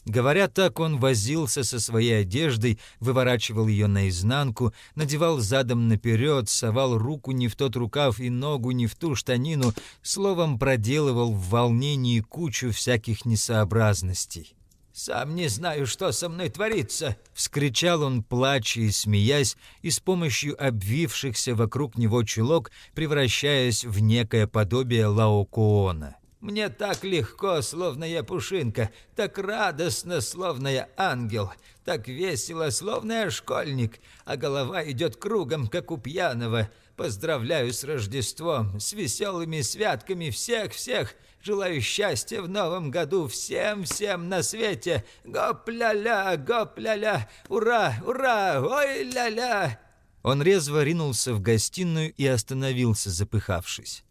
Говоря так, он возился со своей одеждой, выворачивал ее наизнанку, надевал задом наперед, совал руку не в тот рукав и ногу не в ту штанину, словом, проделывал в волнении кучу всяких несообразностей. «Сам не знаю, что со мной творится!» — вскричал он, плача и смеясь, и с помощью обвившихся вокруг него чулок, превращаясь в некое подобие Лаокоона. «Мне так легко, словно я пушинка, так радостно, словно я ангел, так весело, словно я школьник, а голова идет кругом, как у пьяного. Поздравляю с Рождеством, с веселыми святками всех-всех, Желаю счастья в новом году всем-всем на свете. Гоп-ля-ля, гоп-ля-ля, ура, ура, ой-ля-ля!» Он резво ринулся в гостиную и остановился, запыхавшись.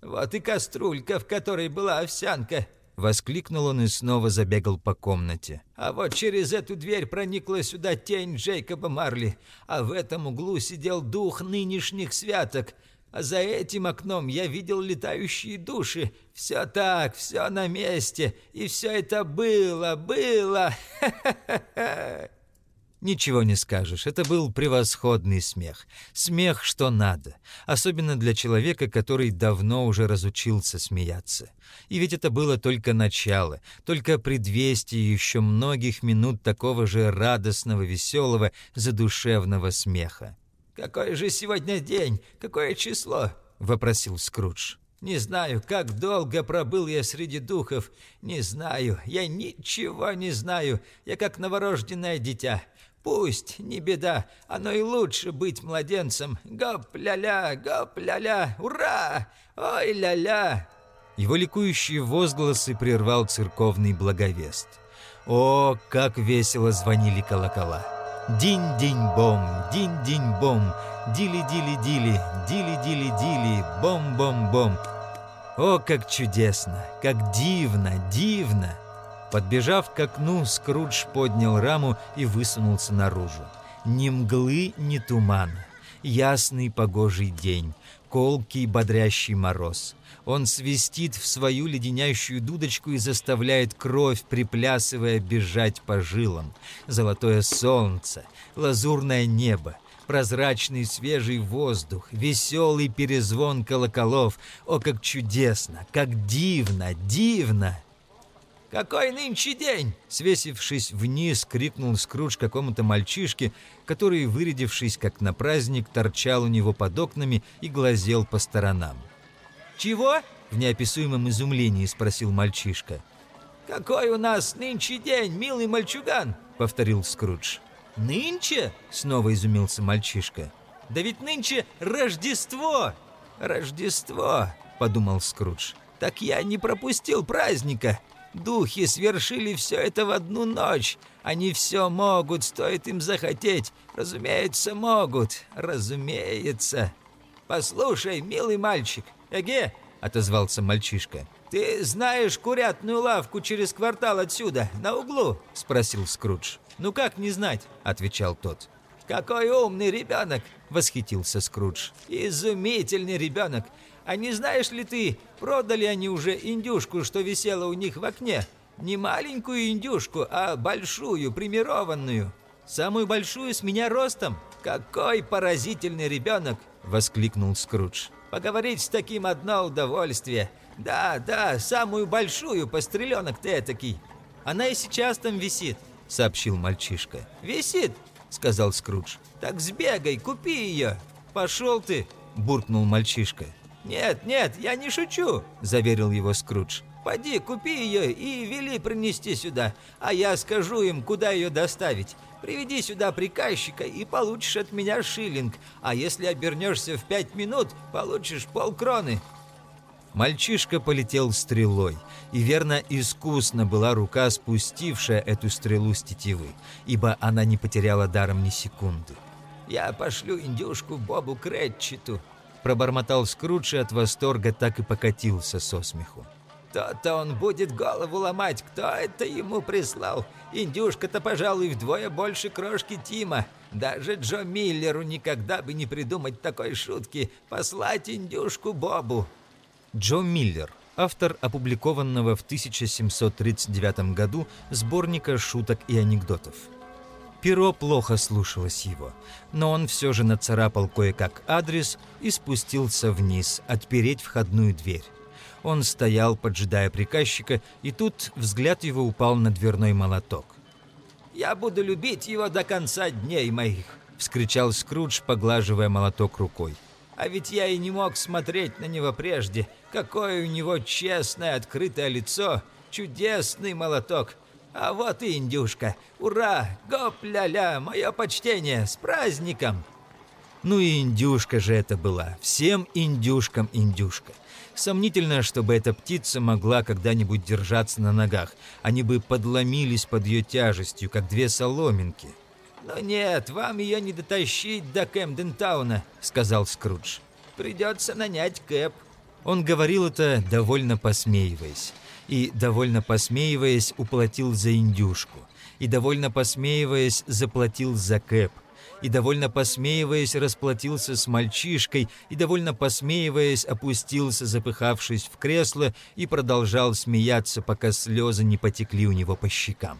«Вот и кастрюлька, в которой была овсянка!» Воскликнул он и снова забегал по комнате. «А вот через эту дверь проникла сюда тень Джейкоба Марли, а в этом углу сидел дух нынешних святок. А за этим окном я видел летающие души. Все так, все на месте. И все это было, было. Ничего не скажешь, это был превосходный смех. Смех, что надо. Особенно для человека, который давно уже разучился смеяться. И ведь это было только начало, только предвестие еще многих минут такого же радостного, веселого, задушевного смеха. «Какой же сегодня день? Какое число?» — вопросил Скрудж. «Не знаю, как долго пробыл я среди духов. Не знаю, я ничего не знаю. Я как новорожденное дитя. Пусть, не беда, оно и лучше быть младенцем. Гоп-ля-ля, гоп-ля-ля, ура! Ой-ля-ля!» Его ликующие возгласы прервал церковный благовест. О, как весело звонили колокола! Динь-динь-бом, динь-динь-бом, дили-дили-дили, дили-дили-дили, бом-бом-бом. О, как чудесно, как дивно, дивно! Подбежав к окну, Скрудж поднял раму и высунулся наружу. Ни мглы, ни тумана. Ясный погожий день, колкий бодрящий мороз. Он свистит в свою леденящую дудочку и заставляет кровь, приплясывая, бежать по жилам. Золотое солнце, лазурное небо, прозрачный свежий воздух, веселый перезвон колоколов. О, как чудесно, как дивно, дивно! «Какой нынче день?» Свесившись вниз, крикнул Скрудж какому-то мальчишке, который, вырядившись как на праздник, торчал у него под окнами и глазел по сторонам. «Чего?» — в неописуемом изумлении спросил мальчишка. «Какой у нас нынче день, милый мальчуган?» — повторил Скрудж. «Нынче?» — снова изумился мальчишка. «Да ведь нынче Рождество!» «Рождество!» — подумал Скрудж. «Так я не пропустил праздника. Духи свершили все это в одну ночь. Они все могут, стоит им захотеть. Разумеется, могут. Разумеется. Послушай, милый мальчик, «Эге!» — отозвался мальчишка. «Ты знаешь курятную лавку через квартал отсюда, на углу?» — спросил Скрудж. «Ну как не знать?» — отвечал тот. «Какой умный ребенок!» — восхитился Скрудж. «Изумительный ребенок! А не знаешь ли ты, продали они уже индюшку, что висела у них в окне? Не маленькую индюшку, а большую, примированную. Самую большую с меня ростом. Какой поразительный ребенок!» — воскликнул Скрудж. Поговорить с таким одно удовольствие. Да, да, самую большую постреленок ты этакий. Она и сейчас там висит, сообщил мальчишка. Висит, сказал Скрудж. Так сбегай, купи ее. Пошел ты, буркнул мальчишка. Нет, нет, я не шучу, заверил его Скрудж. Поди, купи ее и вели принести сюда, а я скажу им, куда ее доставить. Приведи сюда приказчика и получишь от меня шиллинг, а если обернешься в пять минут, получишь полкроны». Мальчишка полетел стрелой, и верно искусно была рука, спустившая эту стрелу с тетивы, ибо она не потеряла даром ни секунды. «Я пошлю индюшку Бобу Кретчету», — пробормотал Скрудж и от восторга так и покатился со смеху. То-то он будет голову ломать, кто это ему прислал. Индюшка-то, пожалуй, вдвое больше крошки Тима. Даже Джо Миллеру никогда бы не придумать такой шутки послать индюшку Бобу. Джо Миллер, автор опубликованного в 1739 году сборника шуток и анекдотов. Перо плохо слушалось его, но он все же нацарапал кое-как адрес и спустился вниз, отпереть входную дверь. Он стоял, поджидая приказчика, и тут взгляд его упал на дверной молоток. «Я буду любить его до конца дней моих!» — вскричал Скрудж, поглаживая молоток рукой. «А ведь я и не мог смотреть на него прежде. Какое у него честное, открытое лицо! Чудесный молоток! А вот и индюшка! Ура! Гоп-ля-ля! Мое почтение! С праздником!» Ну и индюшка же это была. Всем индюшкам индюшка. Сомнительно, чтобы эта птица могла когда-нибудь держаться на ногах. Они бы подломились под ее тяжестью, как две соломинки. «Но нет, вам ее не дотащить до Кэмден-тауна», — сказал Скрудж. «Придется нанять Кэп». Он говорил это, довольно посмеиваясь. И, довольно посмеиваясь, уплатил за индюшку. И, довольно посмеиваясь, заплатил за Кэп — и, довольно посмеиваясь, расплатился с мальчишкой и, довольно посмеиваясь, опустился, запыхавшись в кресло, и продолжал смеяться, пока слезы не потекли у него по щекам.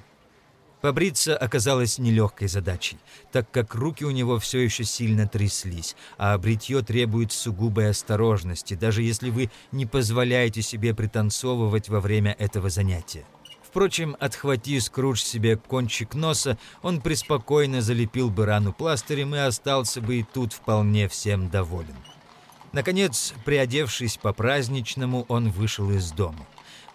Побриться оказалось нелегкой задачей, так как руки у него все еще сильно тряслись, а бритье требует сугубой осторожности, даже если вы не позволяете себе пританцовывать во время этого занятия. Впрочем, отхвати Скрудж себе кончик носа, он преспокойно залепил бы рану пластырем и остался бы и тут вполне всем доволен. Наконец, приодевшись по-праздничному, он вышел из дома.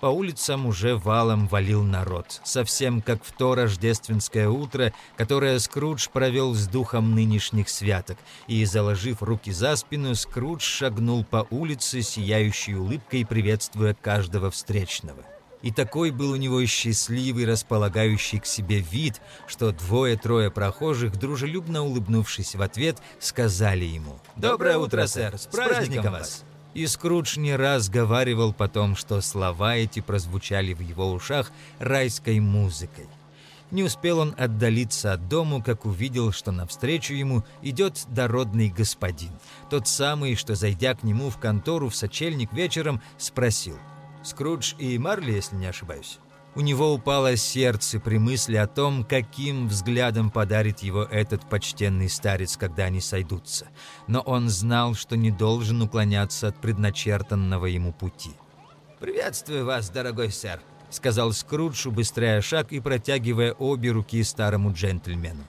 По улицам уже валом валил народ, совсем как в то рождественское утро, которое Скрудж провел с духом нынешних святок, и, заложив руки за спину, Скрудж шагнул по улице, сияющей улыбкой, приветствуя каждого встречного. И такой был у него счастливый, располагающий к себе вид, что двое-трое прохожих, дружелюбно улыбнувшись в ответ, сказали ему «Доброе утро, сэр! С праздником вас!» И Скрудж не раз говаривал потом, что слова эти прозвучали в его ушах райской музыкой. Не успел он отдалиться от дому, как увидел, что навстречу ему идет дородный господин. Тот самый, что, зайдя к нему в контору в сочельник вечером, спросил – Скрудж и Марли, если не ошибаюсь. У него упало сердце при мысли о том, каким взглядом подарит его этот почтенный старец, когда они сойдутся. Но он знал, что не должен уклоняться от предначертанного ему пути. «Приветствую вас, дорогой сэр», — сказал Скрудж, убыстряя шаг и протягивая обе руки старому джентльмену.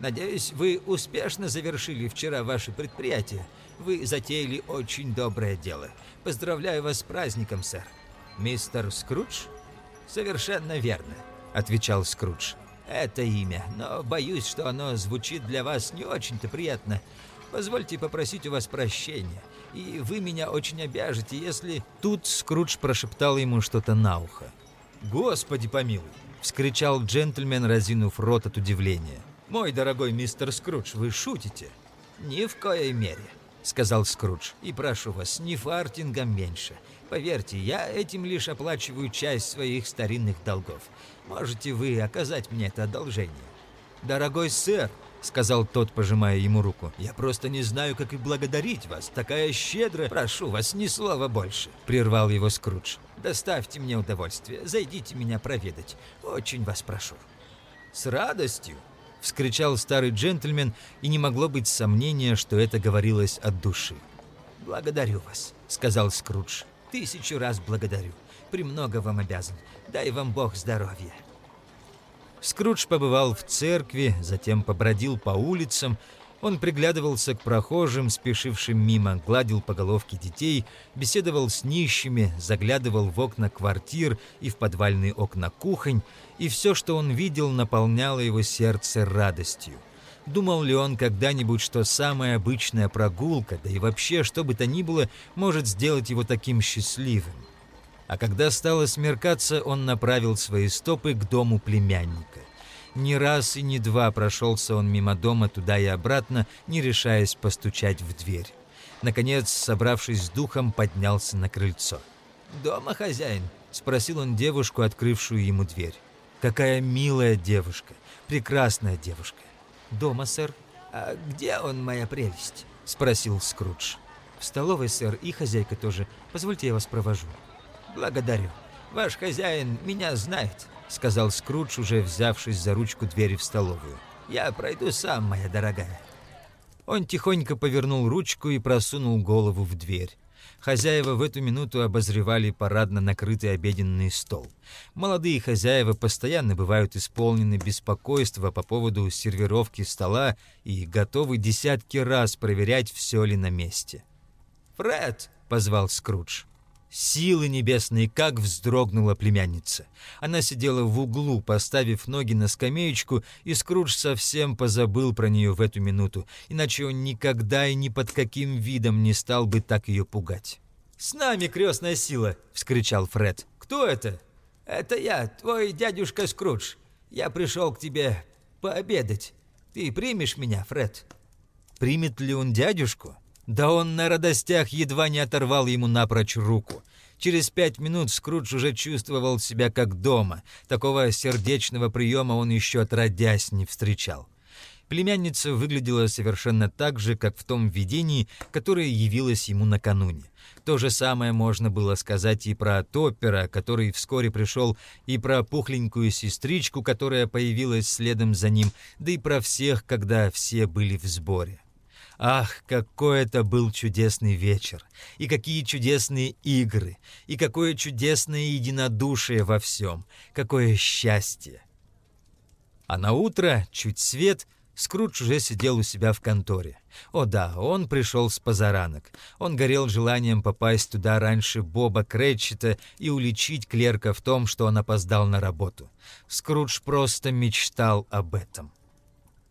«Надеюсь, вы успешно завершили вчера ваше предприятие. Вы затеяли очень доброе дело. Поздравляю вас с праздником, сэр». «Мистер Скрудж?» «Совершенно верно», — отвечал Скрудж. «Это имя, но боюсь, что оно звучит для вас не очень-то приятно. Позвольте попросить у вас прощения, и вы меня очень обяжете, если...» Тут Скрудж прошептал ему что-то на ухо. «Господи помилуй!» — вскричал джентльмен, разинув рот от удивления. «Мой дорогой мистер Скрудж, вы шутите?» «Ни в коей мере», — сказал Скрудж. «И прошу вас, ни фартингом меньше. Поверьте, я этим лишь оплачиваю часть своих старинных долгов. Можете вы оказать мне это одолжение?» «Дорогой сэр», — сказал тот, пожимая ему руку, — «я просто не знаю, как и благодарить вас. Такая щедрая...» «Прошу вас, ни слова больше», — прервал его Скрудж. «Доставьте мне удовольствие. Зайдите меня проведать. Очень вас прошу». «С радостью», — вскричал старый джентльмен, и не могло быть сомнения, что это говорилось от души. «Благодарю вас», — сказал Скрудж. Тысячу раз благодарю. Премного вам обязан. Дай вам Бог здоровья. Скрудж побывал в церкви, затем побродил по улицам. Он приглядывался к прохожим, спешившим мимо, гладил по головке детей, беседовал с нищими, заглядывал в окна квартир и в подвальные окна кухонь, и все, что он видел, наполняло его сердце радостью. Думал ли он когда-нибудь, что самая обычная прогулка, да и вообще что бы то ни было, может сделать его таким счастливым? А когда стало смеркаться, он направил свои стопы к дому племянника. Ни раз и ни два прошелся он мимо дома туда и обратно, не решаясь постучать в дверь. Наконец, собравшись с духом, поднялся на крыльцо. «Дома хозяин?» — спросил он девушку, открывшую ему дверь. «Какая милая девушка, прекрасная девушка». «Дома, сэр». «А где он, моя прелесть?» — спросил Скрудж. «В столовой, сэр, и хозяйка тоже. Позвольте, я вас провожу». «Благодарю. Ваш хозяин меня знает», — сказал Скрудж, уже взявшись за ручку двери в столовую. «Я пройду сам, моя дорогая». Он тихонько повернул ручку и просунул голову в дверь. Хозяева в эту минуту обозревали парадно накрытый обеденный стол. Молодые хозяева постоянно бывают исполнены беспокойства по поводу сервировки стола и готовы десятки раз проверять, все ли на месте. «Фред!» — позвал Скрудж. Силы небесные, как вздрогнула племянница. Она сидела в углу, поставив ноги на скамеечку, и Скрудж совсем позабыл про нее в эту минуту, иначе он никогда и ни под каким видом не стал бы так ее пугать. «С нами крестная сила!» — вскричал Фред. «Кто это?» «Это я, твой дядюшка Скрудж. Я пришел к тебе пообедать. Ты примешь меня, Фред?» Примет ли он дядюшку? Да он на радостях едва не оторвал ему напрочь руку. Через пять минут Скрудж уже чувствовал себя как дома. Такого сердечного приема он еще отродясь не встречал. Племянница выглядела совершенно так же, как в том видении, которое явилось ему накануне. То же самое можно было сказать и про Топпера, который вскоре пришел, и про пухленькую сестричку, которая появилась следом за ним, да и про всех, когда все были в сборе. Ах, какой это был чудесный вечер! И какие чудесные игры! И какое чудесное единодушие во всем! Какое счастье! А на утро, чуть свет, Скрудж уже сидел у себя в конторе. О да, он пришел с позаранок. Он горел желанием попасть туда раньше Боба Кретчета и уличить клерка в том, что он опоздал на работу. Скрудж просто мечтал об этом.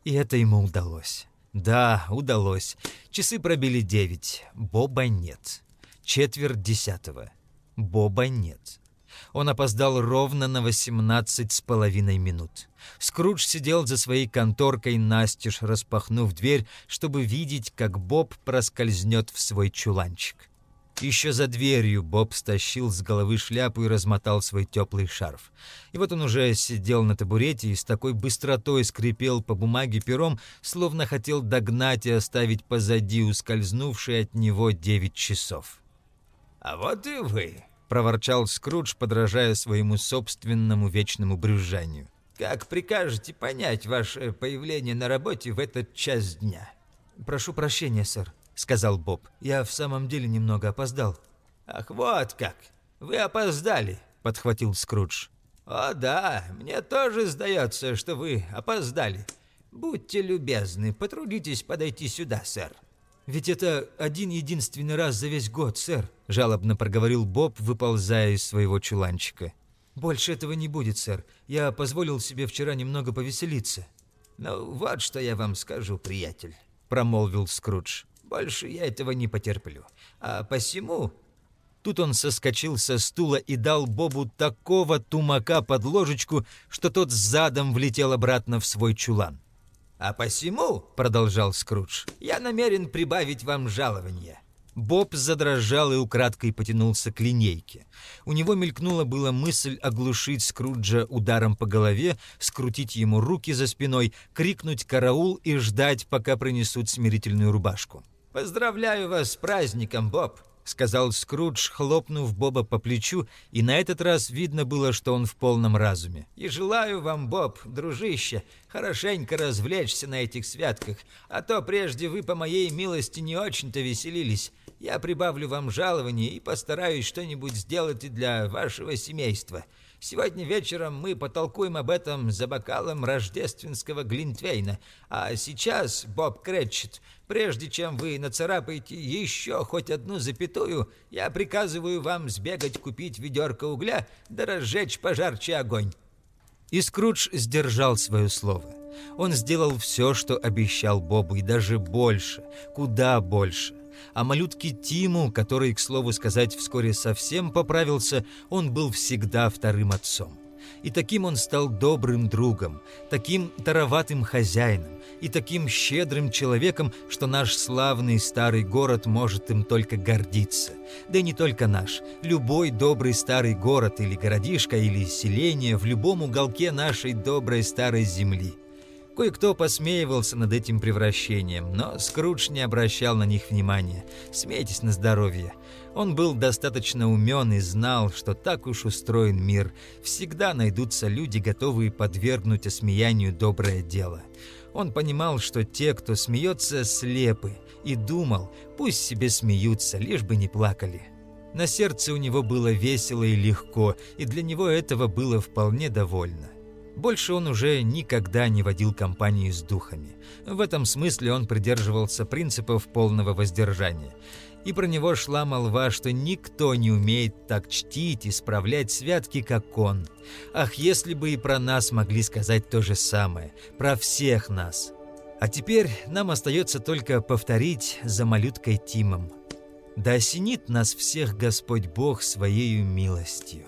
И это ему удалось. Да, удалось. Часы пробили девять. Боба нет. Четверть десятого. Боба нет. Он опоздал ровно на восемнадцать с половиной минут. Скрудж сидел за своей конторкой, настежь распахнув дверь, чтобы видеть, как Боб проскользнет в свой чуланчик. Еще за дверью Боб стащил с головы шляпу и размотал свой теплый шарф. И вот он уже сидел на табурете и с такой быстротой скрипел по бумаге пером, словно хотел догнать и оставить позади ускользнувшие от него девять часов. «А вот и вы», — проворчал Скрудж, подражая своему собственному вечному брюзжанию. «Как прикажете понять ваше появление на работе в этот час дня?» «Прошу прощения, сэр», — сказал Боб. «Я в самом деле немного опоздал». «Ах, вот как! Вы опоздали!» — подхватил Скрудж. «О да, мне тоже сдается, что вы опоздали. Будьте любезны, потрудитесь подойти сюда, сэр». «Ведь это один-единственный раз за весь год, сэр», — жалобно проговорил Боб, выползая из своего чуланчика. «Больше этого не будет, сэр. Я позволил себе вчера немного повеселиться». «Ну, вот что я вам скажу, приятель», — промолвил Скрудж. Больше я этого не потерплю. А посему...» Тут он соскочил со стула и дал Бобу такого тумака под ложечку, что тот задом влетел обратно в свой чулан. «А посему, — продолжал Скрудж, — я намерен прибавить вам жалование. Боб задрожал и украдкой потянулся к линейке. У него мелькнула была мысль оглушить Скруджа ударом по голове, скрутить ему руки за спиной, крикнуть «караул» и ждать, пока принесут смирительную рубашку. «Поздравляю вас с праздником, Боб!» — сказал Скрудж, хлопнув Боба по плечу, и на этот раз видно было, что он в полном разуме. «И желаю вам, Боб, дружище, хорошенько развлечься на этих святках, а то прежде вы, по моей милости, не очень-то веселились. Я прибавлю вам жалование и постараюсь что-нибудь сделать и для вашего семейства. Сегодня вечером мы потолкуем об этом за бокалом рождественского глинтвейна. А сейчас, Боб Кретчет, прежде чем вы нацарапаете еще хоть одну запятую, я приказываю вам сбегать купить ведерко угля да разжечь пожарче огонь». И Скрудж сдержал свое слово. Он сделал все, что обещал Бобу, и даже больше, куда больше. А малютке Тиму, который, к слову сказать, вскоре совсем поправился, он был всегда вторым отцом. И таким он стал добрым другом, таким тароватым хозяином и таким щедрым человеком, что наш славный старый город может им только гордиться. Да и не только наш. Любой добрый старый город или городишко или селение в любом уголке нашей доброй старой земли. Кое-кто посмеивался над этим превращением, но Скрудж не обращал на них внимания. Смейтесь на здоровье. Он был достаточно умен и знал, что так уж устроен мир. Всегда найдутся люди, готовые подвергнуть осмеянию доброе дело. Он понимал, что те, кто смеется, слепы, и думал, пусть себе смеются, лишь бы не плакали. На сердце у него было весело и легко, и для него этого было вполне довольно. Больше он уже никогда не водил компании с духами. В этом смысле он придерживался принципов полного воздержания и про него шла молва, что никто не умеет так чтить и справлять святки, как он. Ах, если бы и про нас могли сказать то же самое, про всех нас. А теперь нам остается только повторить за малюткой Тимом. Да осенит нас всех Господь Бог своею милостью.